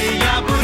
Hey, yeah,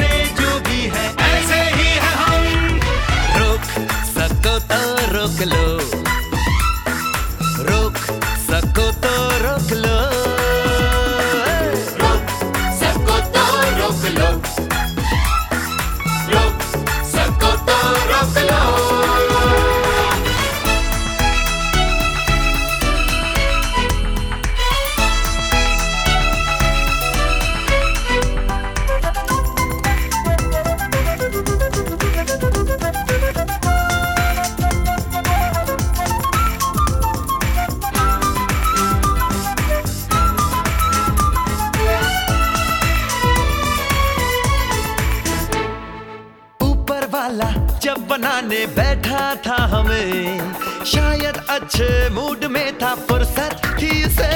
जब बनाने बैठा था हमें शायद अच्छे मूड में था फुर्सत थी उसे।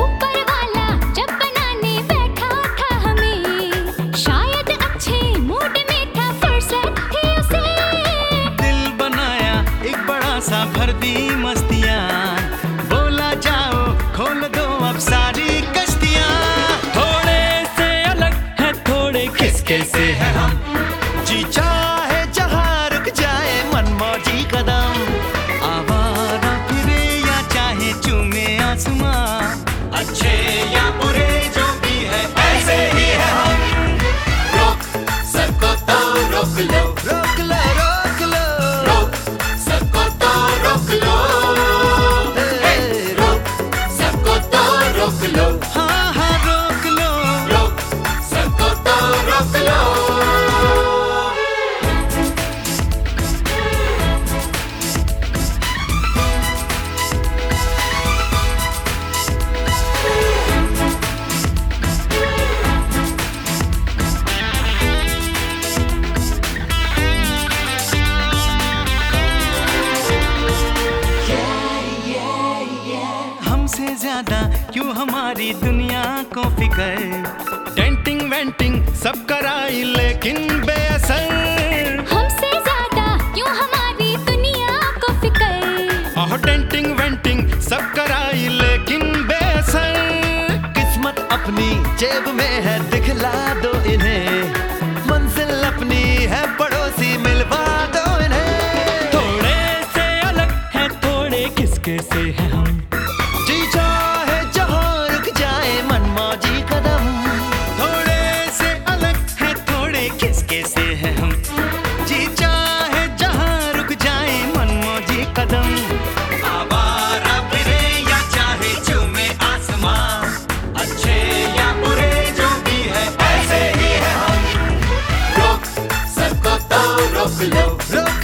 ऊपर वाला जब बनाने बैठा था हमें शायद अच्छे मूड में था फुर्सत दिल बनाया एक बड़ा सा भर दी मस्ती ज़्यादा? क्यों हमारी दुनिया को फिकर? डेंटिंग वेंटिंग सब कराई लेकिन बेअसर हमसे ज़्यादा क्यों हमारी दुनिया को फिकर? और डेंटिंग वेंटिंग सब कराई लेकिन बेअसर किस्मत अपनी जेब में है दिखला दो। love, love, love.